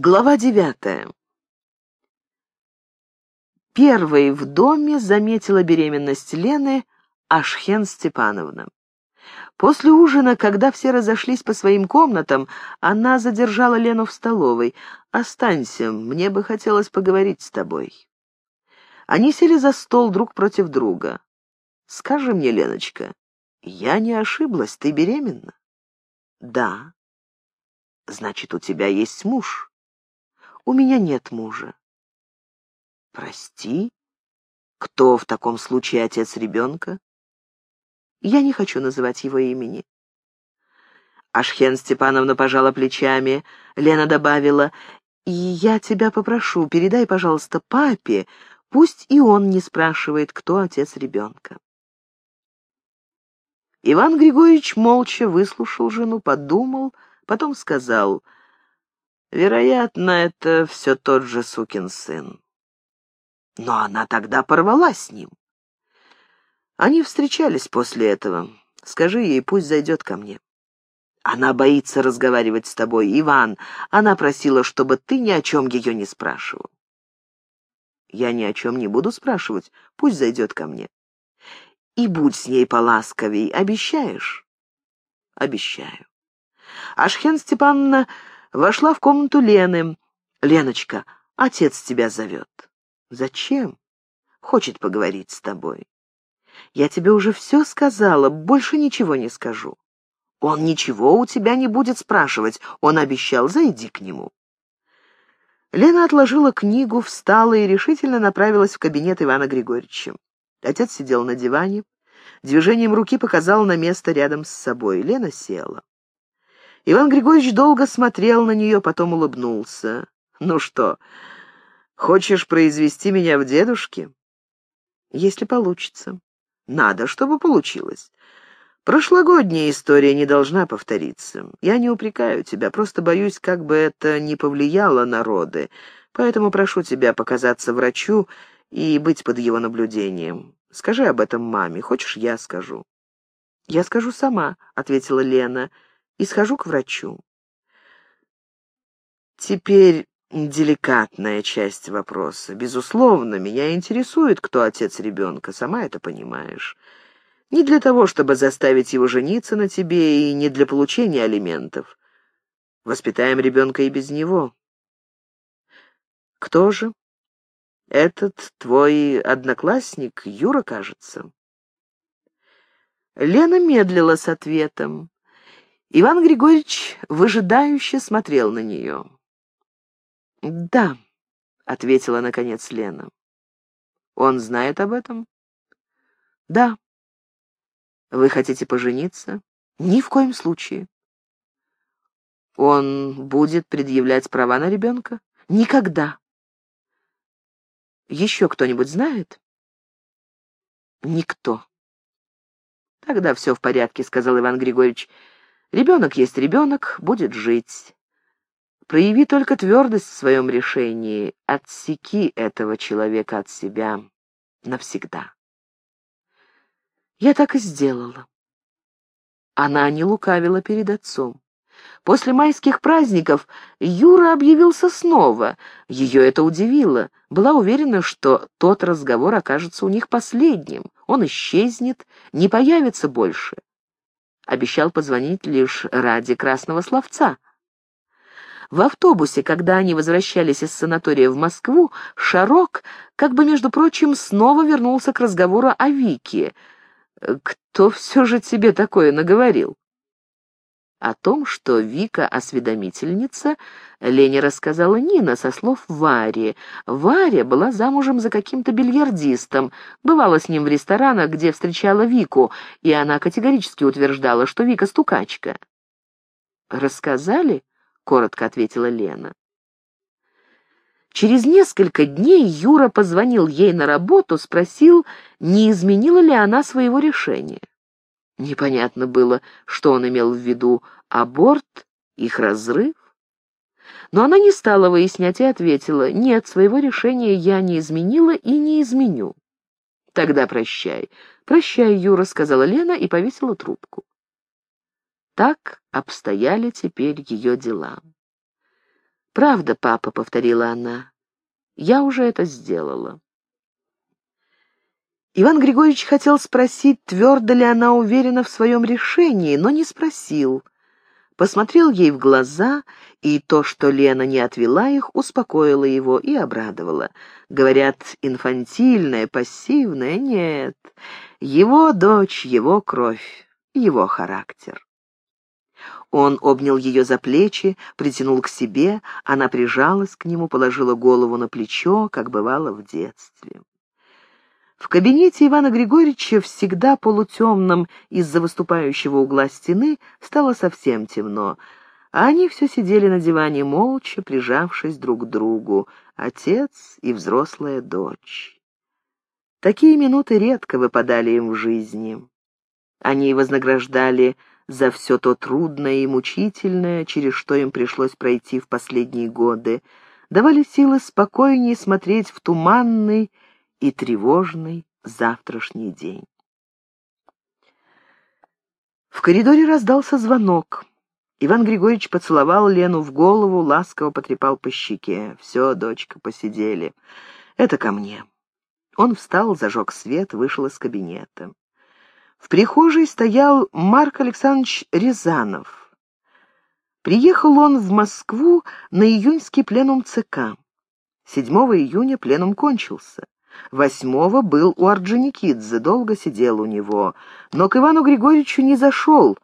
Глава девятая. Первой в доме заметила беременность Лены Ашхен Степановна. После ужина, когда все разошлись по своим комнатам, она задержала Лену в столовой. «Останься, мне бы хотелось поговорить с тобой». Они сели за стол друг против друга. «Скажи мне, Леночка, я не ошиблась, ты беременна?» «Да». «Значит, у тебя есть муж?» У меня нет мужа. Прости? Кто в таком случае отец ребенка? Я не хочу называть его имени. Ашхен Степановна пожала плечами. Лена добавила, «И я тебя попрошу, передай, пожалуйста, папе, пусть и он не спрашивает, кто отец ребенка». Иван Григорьевич молча выслушал жену, подумал, потом сказал, — Вероятно, это все тот же сукин сын. Но она тогда порвала с ним. Они встречались после этого. Скажи ей, пусть зайдет ко мне. Она боится разговаривать с тобой, Иван. Она просила, чтобы ты ни о чем ее не спрашивал. Я ни о чем не буду спрашивать. Пусть зайдет ко мне. И будь с ней поласковей. Обещаешь? Обещаю. Ашхен Степановна вошла в комнату Лены. «Леночка, отец тебя зовет». «Зачем?» «Хочет поговорить с тобой». «Я тебе уже все сказала, больше ничего не скажу». «Он ничего у тебя не будет спрашивать, он обещал, зайди к нему». Лена отложила книгу, встала и решительно направилась в кабинет Ивана Григорьевича. Отец сидел на диване, движением руки показал на место рядом с собой. Лена села. Иван Григорьевич долго смотрел на нее, потом улыбнулся. «Ну что, хочешь произвести меня в дедушке?» «Если получится». «Надо, чтобы получилось. Прошлогодняя история не должна повториться. Я не упрекаю тебя, просто боюсь, как бы это не повлияло на роды. Поэтому прошу тебя показаться врачу и быть под его наблюдением. Скажи об этом маме. Хочешь, я скажу?» «Я скажу сама», — ответила Лена, — и схожу к врачу. Теперь деликатная часть вопроса. Безусловно, меня интересует, кто отец ребенка, сама это понимаешь. Не для того, чтобы заставить его жениться на тебе, и не для получения алиментов. Воспитаем ребенка и без него. Кто же? Этот твой одноклассник, Юра, кажется. Лена медлила с ответом. Иван Григорьевич выжидающе смотрел на нее. «Да», — ответила наконец Лена. «Он знает об этом?» «Да». «Вы хотите пожениться?» «Ни в коем случае». «Он будет предъявлять права на ребенка?» «Никогда». «Еще кто-нибудь знает?» «Никто». «Тогда все в порядке», — сказал Иван Григорьевич. Ребенок есть ребенок, будет жить. Прояви только твердость в своем решении, отсеки этого человека от себя навсегда. Я так и сделала. Она не лукавила перед отцом. После майских праздников Юра объявился снова. Ее это удивило. Была уверена, что тот разговор окажется у них последним. Он исчезнет, не появится больше обещал позвонить лишь ради красного словца. В автобусе, когда они возвращались из санатория в Москву, Шарок, как бы, между прочим, снова вернулся к разговору о Вике. «Кто все же тебе такое наговорил?» О том, что Вика осведомительница, Лене рассказала Нина со слов Вари. Варя была замужем за каким-то бильярдистом, бывала с ним в ресторанах, где встречала Вику, и она категорически утверждала, что Вика стукачка. «Рассказали?» — коротко ответила Лена. Через несколько дней Юра позвонил ей на работу, спросил, не изменила ли она своего решения. Непонятно было, что он имел в виду — аборт, их разрыв. Но она не стала выяснять и ответила, «Нет, своего решения я не изменила и не изменю». «Тогда прощай». «Прощай, Юра», — сказала Лена и повесила трубку. Так обстояли теперь ее дела. «Правда, папа», — повторила она, — «я уже это сделала». Иван Григорьевич хотел спросить, твердо ли она уверена в своем решении, но не спросил. Посмотрел ей в глаза, и то, что Лена не отвела их, успокоило его и обрадовало. Говорят, инфантильная, пассивная — нет. Его дочь, его кровь, его характер. Он обнял ее за плечи, притянул к себе, она прижалась к нему, положила голову на плечо, как бывало в детстве. В кабинете Ивана Григорьевича, всегда полутемном из-за выступающего угла стены, стало совсем темно, а они все сидели на диване молча, прижавшись друг к другу, отец и взрослая дочь. Такие минуты редко выпадали им в жизни. Они вознаграждали за все то трудное и мучительное, через что им пришлось пройти в последние годы, давали силы спокойнее смотреть в туманный и тревожный завтрашний день. В коридоре раздался звонок. Иван Григорьевич поцеловал Лену в голову, ласково потрепал по щеке. «Все, дочка, посидели. Это ко мне». Он встал, зажег свет, вышел из кабинета. В прихожей стоял Марк Александрович Рязанов. Приехал он в Москву на июньский пленум ЦК. 7 июня пленум кончился. Восьмого был у Орджоникидзе, долго сидел у него, но к Ивану Григорьевичу не зашел,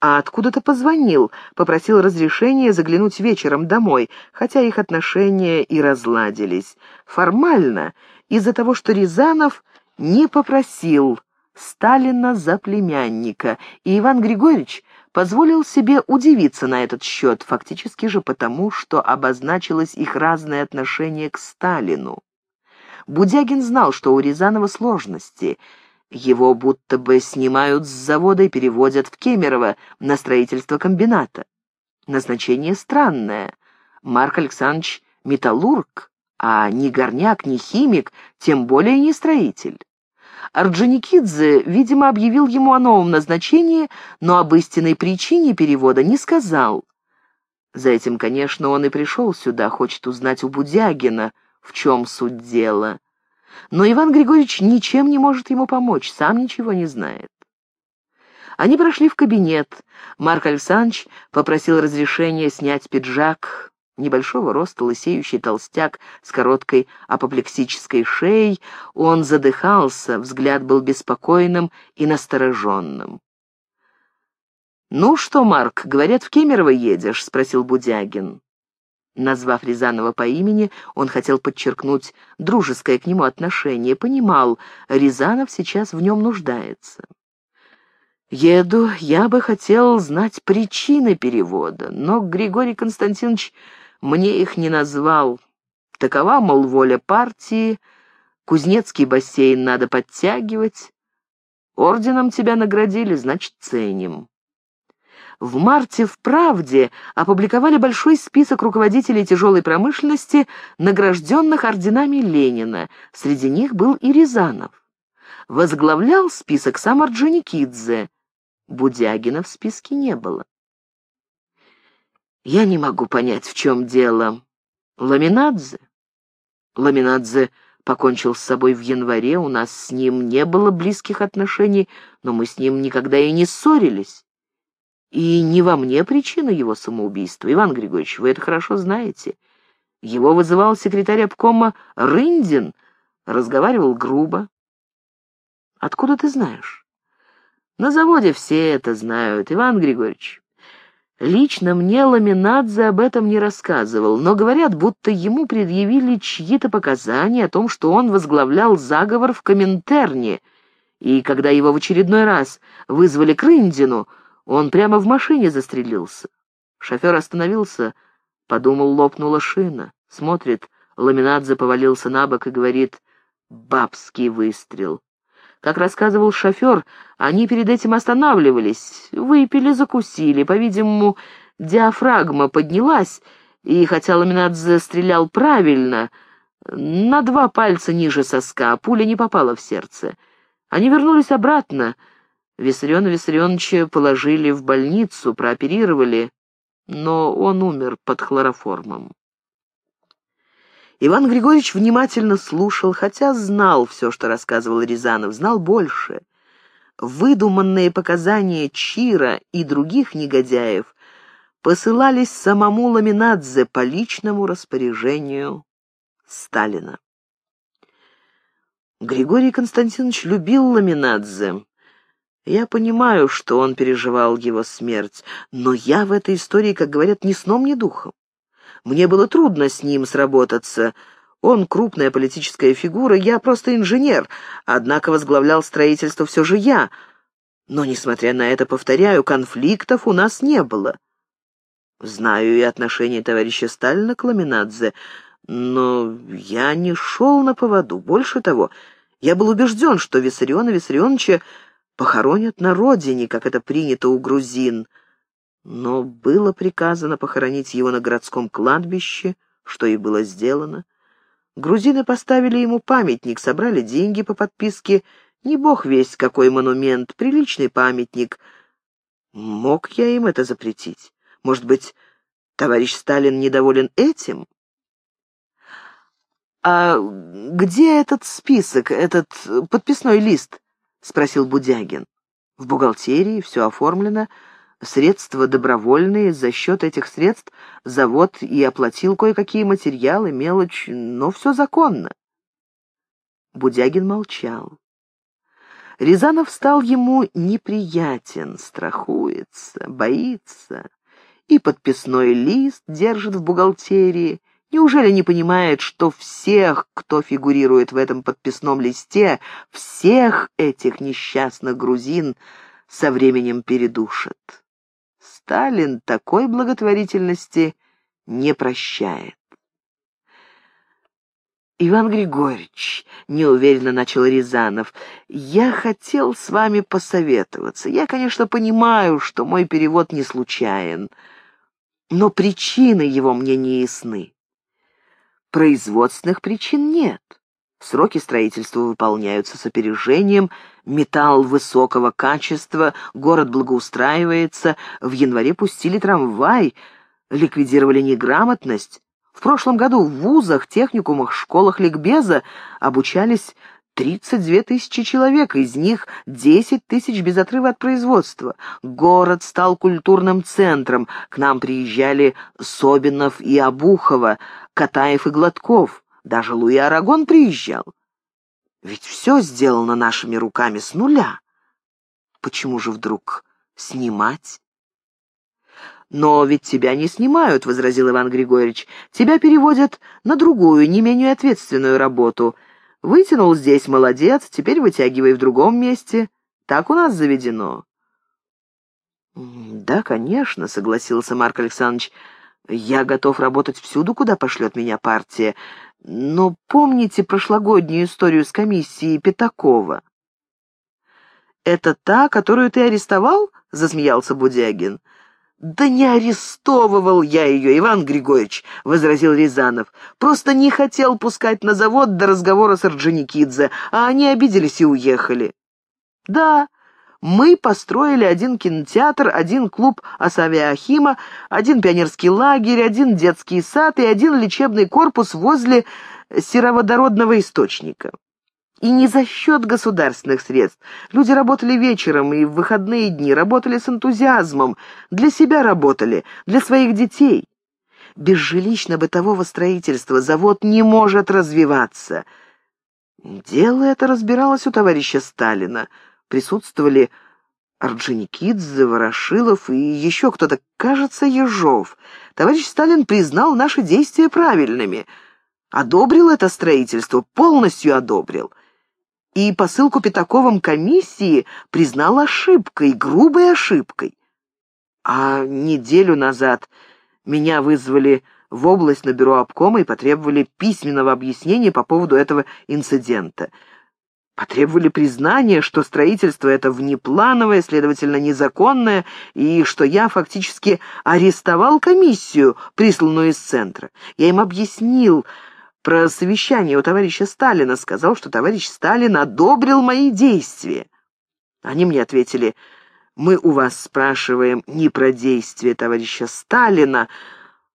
а откуда-то позвонил, попросил разрешения заглянуть вечером домой, хотя их отношения и разладились. Формально, из-за того, что Рязанов не попросил Сталина за племянника, и Иван Григорьевич позволил себе удивиться на этот счет, фактически же потому, что обозначилось их разное отношение к Сталину. Будягин знал, что у Рязанова сложности. Его будто бы снимают с завода и переводят в Кемерово на строительство комбината. Назначение странное. Марк Александрович — металлург, а ни горняк, ни химик, тем более не строитель. Орджоникидзе, видимо, объявил ему о новом назначении, но об истинной причине перевода не сказал. За этим, конечно, он и пришел сюда, хочет узнать у Будягина, в чем суть дела. Но Иван Григорьевич ничем не может ему помочь, сам ничего не знает. Они прошли в кабинет. Марк Александрович попросил разрешения снять пиджак. Небольшого роста лысеющий толстяк с короткой апоплексической шеей. Он задыхался, взгляд был беспокойным и настороженным. «Ну что, Марк, говорят, в Кемерово едешь?» — спросил Будягин. Назвав Рязанова по имени, он хотел подчеркнуть дружеское к нему отношение, понимал, Рязанов сейчас в нем нуждается. «Еду, я бы хотел знать причины перевода, но Григорий Константинович мне их не назвал. Такова, мол, воля партии, Кузнецкий бассейн надо подтягивать. Орденом тебя наградили, значит, ценим». В марте в «Правде» опубликовали большой список руководителей тяжелой промышленности, награжденных орденами Ленина. Среди них был и Рязанов. Возглавлял список сам Орджоникидзе. Будягина в списке не было. Я не могу понять, в чем дело. Ламинадзе? Ламинадзе покончил с собой в январе, у нас с ним не было близких отношений, но мы с ним никогда и не ссорились. И не во мне причина его самоубийства. Иван Григорьевич, вы это хорошо знаете. Его вызывал секретарь обкома Рындин, разговаривал грубо. Откуда ты знаешь? На заводе все это знают, Иван Григорьевич. Лично мне Ламинадзе об этом не рассказывал, но говорят, будто ему предъявили чьи-то показания о том, что он возглавлял заговор в Коминтерне, и когда его в очередной раз вызвали к Рындину, он прямо в машине застрелился. Шофер остановился, подумал, лопнула шина. Смотрит, Ламинадзе повалился на бок и говорит «бабский выстрел». Как рассказывал шофер, они перед этим останавливались, выпили, закусили. По-видимому, диафрагма поднялась, и хотя Ламинадзе стрелял правильно, на два пальца ниже соска, пуля не попала в сердце. Они вернулись обратно — Виссариона Виссарионовича положили в больницу, прооперировали. но он умер под хлороформом. Иван Григорьевич внимательно слушал, хотя знал все, что рассказывал Рязанов, знал больше. Выдуманные показания Чира и других негодяев посылались самому Ламинадзе по личному распоряжению Сталина. Григорий Константинович любил Ламинадзе. Я понимаю, что он переживал его смерть, но я в этой истории, как говорят, ни сном, ни духом. Мне было трудно с ним сработаться. Он крупная политическая фигура, я просто инженер, однако возглавлял строительство все же я. Но, несмотря на это, повторяю, конфликтов у нас не было. Знаю и отношение товарища Сталина к Ламинадзе, но я не шел на поводу. Больше того, я был убежден, что Виссариона Виссарионовича похоронят на родине, как это принято у грузин. Но было приказано похоронить его на городском кладбище, что и было сделано. Грузины поставили ему памятник, собрали деньги по подписке. Не бог весть, какой монумент, приличный памятник. Мог я им это запретить? Может быть, товарищ Сталин недоволен этим? «А где этот список, этот подписной лист?» — спросил Будягин. «В бухгалтерии все оформлено, средства добровольные, за счет этих средств завод и оплатил кое-какие материалы, мелочь, но все законно». Будягин молчал. Рязанов стал ему неприятен, страхуется, боится и подписной лист держит в бухгалтерии. Неужели не понимает, что всех, кто фигурирует в этом подписном листе, всех этих несчастных грузин со временем передушат? Сталин такой благотворительности не прощает. «Иван Григорьевич», — неуверенно начал Рязанов, — «я хотел с вами посоветоваться. Я, конечно, понимаю, что мой перевод не случайен, но причины его мне не ясны. Производственных причин нет. Сроки строительства выполняются с опережением, металл высокого качества, город благоустраивается, в январе пустили трамвай, ликвидировали неграмотность, в прошлом году в вузах, техникумах, школах ликбеза обучались 32 тысячи человек, из них 10 тысяч без отрыва от производства. Город стал культурным центром, к нам приезжали Собинов и Обухова, Катаев и Гладков, даже Луи Арагон приезжал. Ведь все сделано нашими руками с нуля. Почему же вдруг снимать? «Но ведь тебя не снимают», — возразил Иван Григорьевич. «Тебя переводят на другую, не менее ответственную работу. Вытянул здесь, молодец, теперь вытягивай в другом месте. Так у нас заведено». «Да, конечно», — согласился Марк Александрович. «Я готов работать всюду, куда пошлет меня партия. Но помните прошлогоднюю историю с комиссией Пятакова?» «Это та, которую ты арестовал?» — засмеялся Будягин. «Да не арестовывал я ее, Иван Григорьевич», — возразил Рязанов. «Просто не хотел пускать на завод до разговора с Орджоникидзе, а они обиделись и уехали». «Да, мы построили один кинотеатр, один клуб Асавиахима, один пионерский лагерь, один детский сад и один лечебный корпус возле сероводородного источника. И не за счет государственных средств. Люди работали вечером и в выходные дни, работали с энтузиазмом, для себя работали, для своих детей. Без жилищно-бытового строительства завод не может развиваться. Дело это разбиралось у товарища Сталина. Присутствовали Орджоникидзе, Ворошилов и еще кто-то, кажется, Ежов. Товарищ Сталин признал наши действия правильными. Одобрил это строительство, полностью одобрил и посылку Пятаковым комиссии признал ошибкой, грубой ошибкой. А неделю назад меня вызвали в область на бюро обкома и потребовали письменного объяснения по поводу этого инцидента. Потребовали признания, что строительство это внеплановое, следовательно, незаконное, и что я фактически арестовал комиссию, присланную из центра. Я им объяснил, про совещание у товарища Сталина, сказал, что товарищ Сталин одобрил мои действия. Они мне ответили, Мы у вас спрашиваем не про действия товарища Сталина,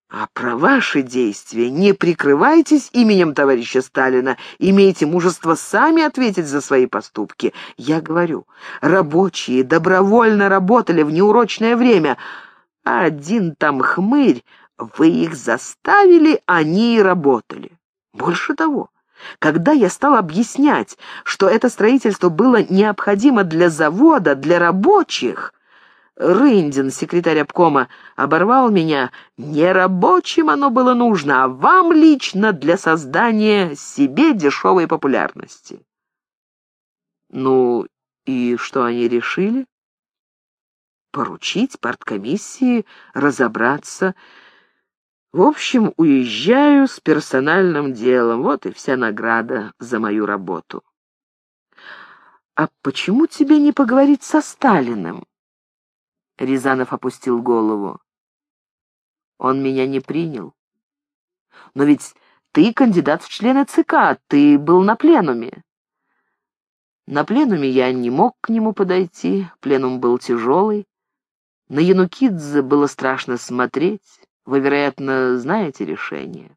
а про ваши действия. Не прикрывайтесь именем товарища Сталина, имейте мужество сами ответить за свои поступки. Я говорю, рабочие добровольно работали в неурочное время, а один там хмырь, вы их заставили, они и работали. Больше того, когда я стал объяснять, что это строительство было необходимо для завода, для рабочих, Рындин, секретарь обкома, оборвал меня. Не рабочим оно было нужно, а вам лично для создания себе дешевой популярности. Ну, и что они решили? Поручить парткомиссии разобраться в общем, уезжаю с персональным делом. Вот и вся награда за мою работу. А почему тебе не поговорить со Сталиным? Рязанов опустил голову. Он меня не принял. Но ведь ты кандидат в члены ЦК, ты был на пленуме. На пленуме я не мог к нему подойти, пленум был тяжелый. На Янукидзе было страшно смотреть. Вы, вероятно, знаете решение.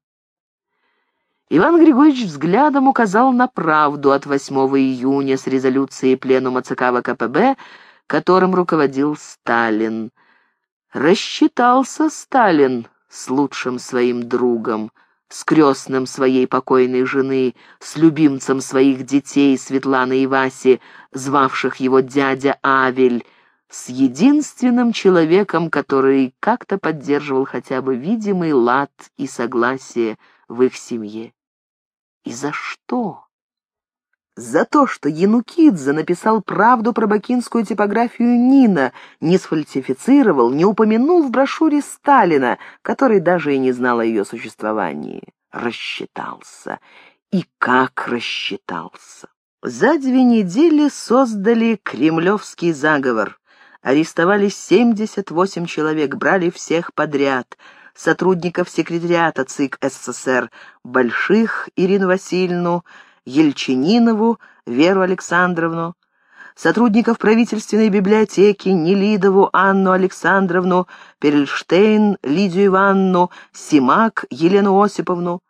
Иван Григорьевич взглядом указал на правду от 8 июня с резолюцией Пленума ЦК ВКПБ, которым руководил Сталин. Рассчитался Сталин с лучшим своим другом, с крестным своей покойной жены, с любимцем своих детей Светланы и Васи, звавших его дядя Авель, с единственным человеком, который как-то поддерживал хотя бы видимый лад и согласие в их семье. И за что? За то, что Янукидзе написал правду про бакинскую типографию Нина, не сфальсифицировал, не упомянул в брошюре Сталина, который даже и не знал о ее существовании. Рассчитался. И как рассчитался. За две недели создали кремлевский заговор. Арестовали 78 человек, брали всех подряд. Сотрудников секретариата ЦИК СССР Больших Ирину Васильевну, Ельчининову Веру Александровну, сотрудников правительственной библиотеки Нелидову Анну Александровну, Перельштейн Лидию Ивановну, Симак Елену Осиповну,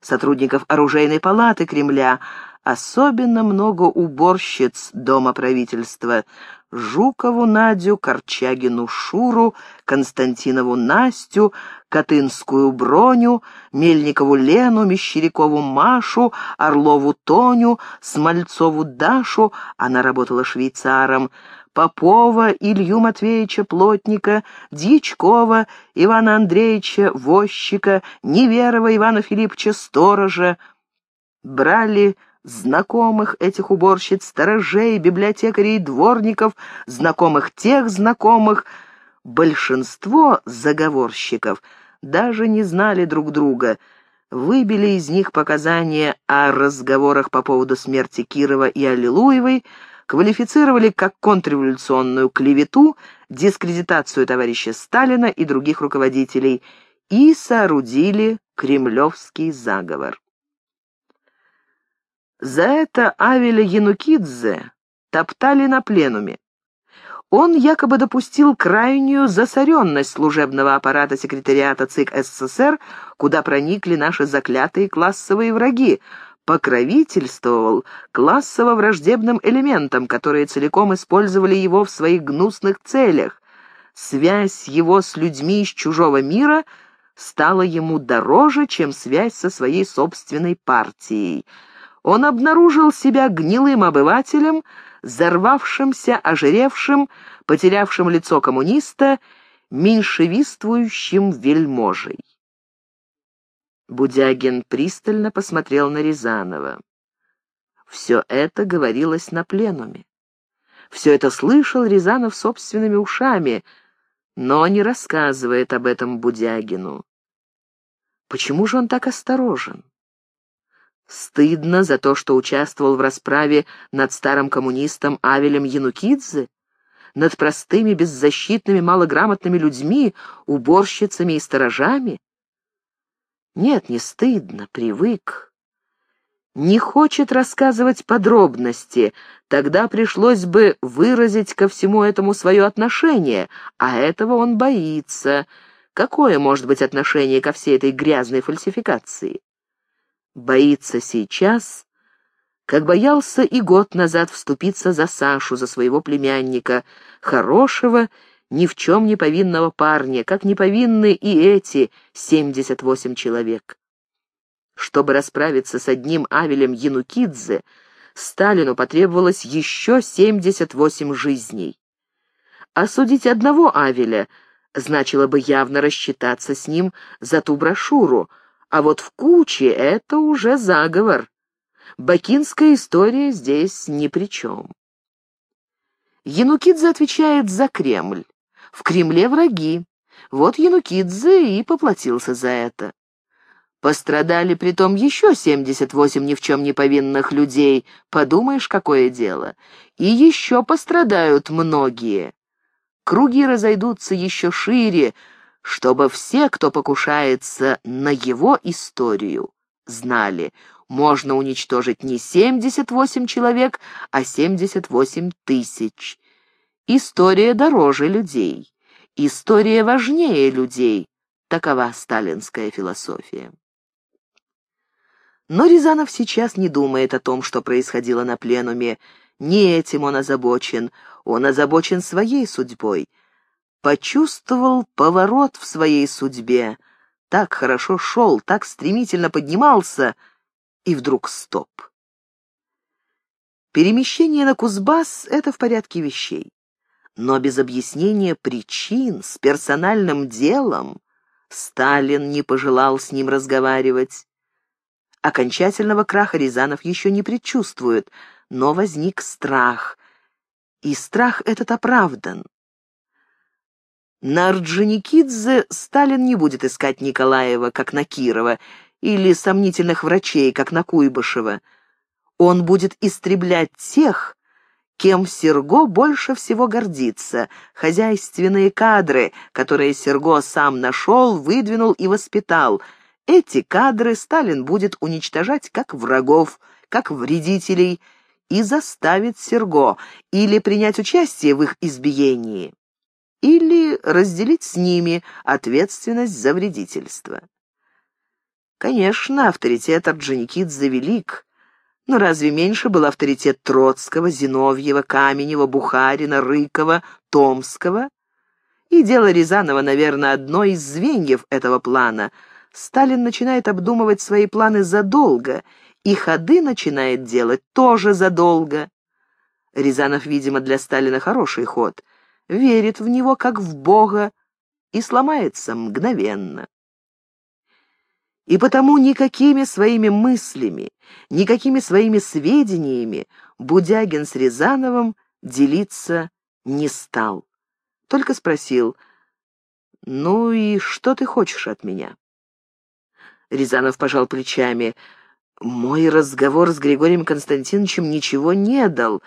сотрудников оружейной палаты Кремля, особенно много уборщиц Дома правительства, Жукову Надю, Корчагину Шуру, Константинову Настю, Катынскую Броню, Мельникову Лену, Мещерякову Машу, Орлову Тоню, Смольцову Дашу, она работала швейцаром, Попова, Илью Матвеевича Плотника, Дьячкова, Ивана Андреевича Возчика, Неверова Ивана Филипповича Сторожа. Брали знакомых этих уборщиц, сторожей, библиотекарей, дворников, знакомых тех знакомых. Большинство заговорщиков даже не знали друг друга, выбили из них показания о разговорах по поводу смерти Кирова и Аллилуевой, квалифицировали как контрреволюционную клевету, дискредитацию товарища Сталина и других руководителей и соорудили кремлевский заговор. За это Авеля Янукидзе топтали на пленуме. Он якобы допустил крайнюю засоренность служебного аппарата секретариата ЦИК СССР, куда проникли наши заклятые классовые враги, покровительствовал классово-враждебным элементам, которые целиком использовали его в своих гнусных целях. Связь его с людьми из чужого мира стала ему дороже, чем связь со своей собственной партией — он обнаружил себя гнилым обывателем, взорвавшимся, ожиревшим, потерявшим лицо коммуниста, меньшевистствующим вельможей. Будягин пристально посмотрел на Рязанова. Все это говорилось на пленуме. Все это слышал Рязанов собственными ушами, но не рассказывает об этом Будягину. Почему же он так осторожен? Стыдно за то, что участвовал в расправе над старым коммунистом Авелем Янукидзе? Над простыми, беззащитными, малограмотными людьми, уборщицами и сторожами? Нет, не стыдно, привык. не хочет рассказывать подробности, тогда пришлось бы выразить ко всему этому свое отношение, а этого он боится. Какое может быть отношение ко всей этой грязной фальсификации? Боится сейчас, как боялся и год назад вступиться за Сашу, за своего племянника, хорошего, ни в чем не повинного парня, как не повинны и эти семьдесят восемь человек. Чтобы расправиться с одним Авелем Янукидзе, Сталину потребовалось еще 78 жизней. Осудить одного Авеля значило бы явно рассчитаться с ним за ту брошюру, а вот в куче это уже заговор. Бакинская история здесь ни при чем. Янукидзе отвечает за Кремль. В Кремле враги. Вот Янукидзе и поплатился за это. Пострадали притом еще 78 ни в чем не повинных людей, подумаешь, какое дело. И еще пострадают многие. Круги разойдутся еще шире, чтобы все, кто покушается на его историю, знали, можно уничтожить не 78 человек, а 78 тысяч. История дороже людей. История важнее людей. Такова сталинская философия. Но Рязанов сейчас не думает о том, что происходило на пленуме. Не этим он озабочен, он озабочен своей судьбой. Почувствовал поворот в своей судьбе. Так хорошо шел, так стремительно поднимался, и вдруг стоп. Перемещение на Кузбасс — это в порядке вещей. Но без объяснения причин, с персональным делом, Сталин не пожелал с ним разговаривать. Окончательного краха Рязанов еще не предчувствует, но возник страх. И страх этот оправдан. На Орджоникидзе Сталин не будет искать Николаева, как на Кирова, или сомнительных врачей, как на Куйбышева. Он будет истреблять тех, кем Серго больше всего гордится, хозяйственные кадры, которые Серго сам нашел, выдвинул и воспитал — эти кадры Сталин будет уничтожать как врагов, как вредителей, и заставит Серго или принять участие в их избиении, или разделить с ними ответственность за вредительство. Конечно, авторитет Орджоникидзе велик, но разве меньше был авторитет Троцкого, Зиновьева, Каменева, Бухарина, Рыкова, Томского? И дело Рязанова, наверное, одно из звеньев этого плана — Сталин начинает обдумывать свои планы задолго, и ходы начинает делать тоже задолго. Рязанов, видимо, для Сталина хороший ход, верит в него как в Бога и сломается мгновенно. И потому никакими своими мыслями, никакими своими сведениями Будягин с Рязановым делиться не стал. Только спросил, «Ну и что ты хочешь от меня?» Рязанов пожал плечами. «Мой разговор с Григорием Константиновичем ничего не дал.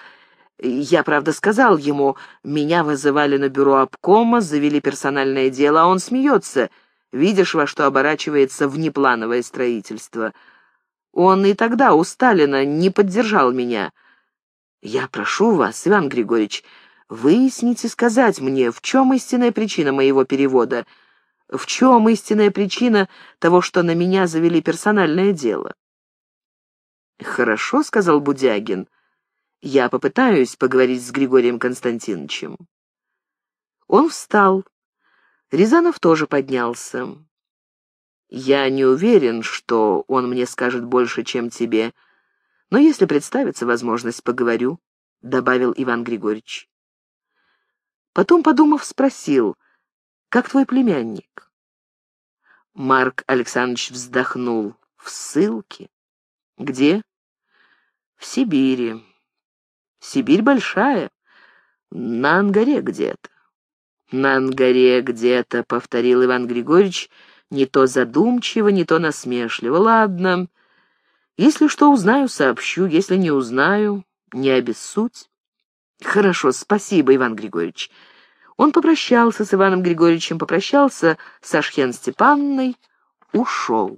Я, правда, сказал ему, меня вызывали на бюро обкома, завели персональное дело, а он смеется. Видишь, во что оборачивается внеплановое строительство. Он и тогда у Сталина не поддержал меня. Я прошу вас, Иван Григорьевич, выяснить и сказать мне, в чем истинная причина моего перевода». В чем истинная причина того, что на меня завели персональное дело? «Хорошо», — сказал Будягин. «Я попытаюсь поговорить с Григорием Константиновичем». Он встал. Рязанов тоже поднялся. «Я не уверен, что он мне скажет больше, чем тебе, но если представится возможность, поговорю», — добавил Иван Григорьевич. Потом, подумав, спросил — как твой племянник?» Марк Александрович вздохнул. «В ссылке?» «Где?» «В Сибири. Сибирь большая. На Ангаре где-то». «На Ангаре где-то», — повторил Иван Григорьевич, не то задумчиво, не то насмешливо. «Ладно. Если что узнаю, сообщу. Если не узнаю, не обессудь». «Хорошо, спасибо, Иван Григорьевич». Он попрощался с Иваном Григорьевичем, попрощался с Ашхен Степанной, ушел.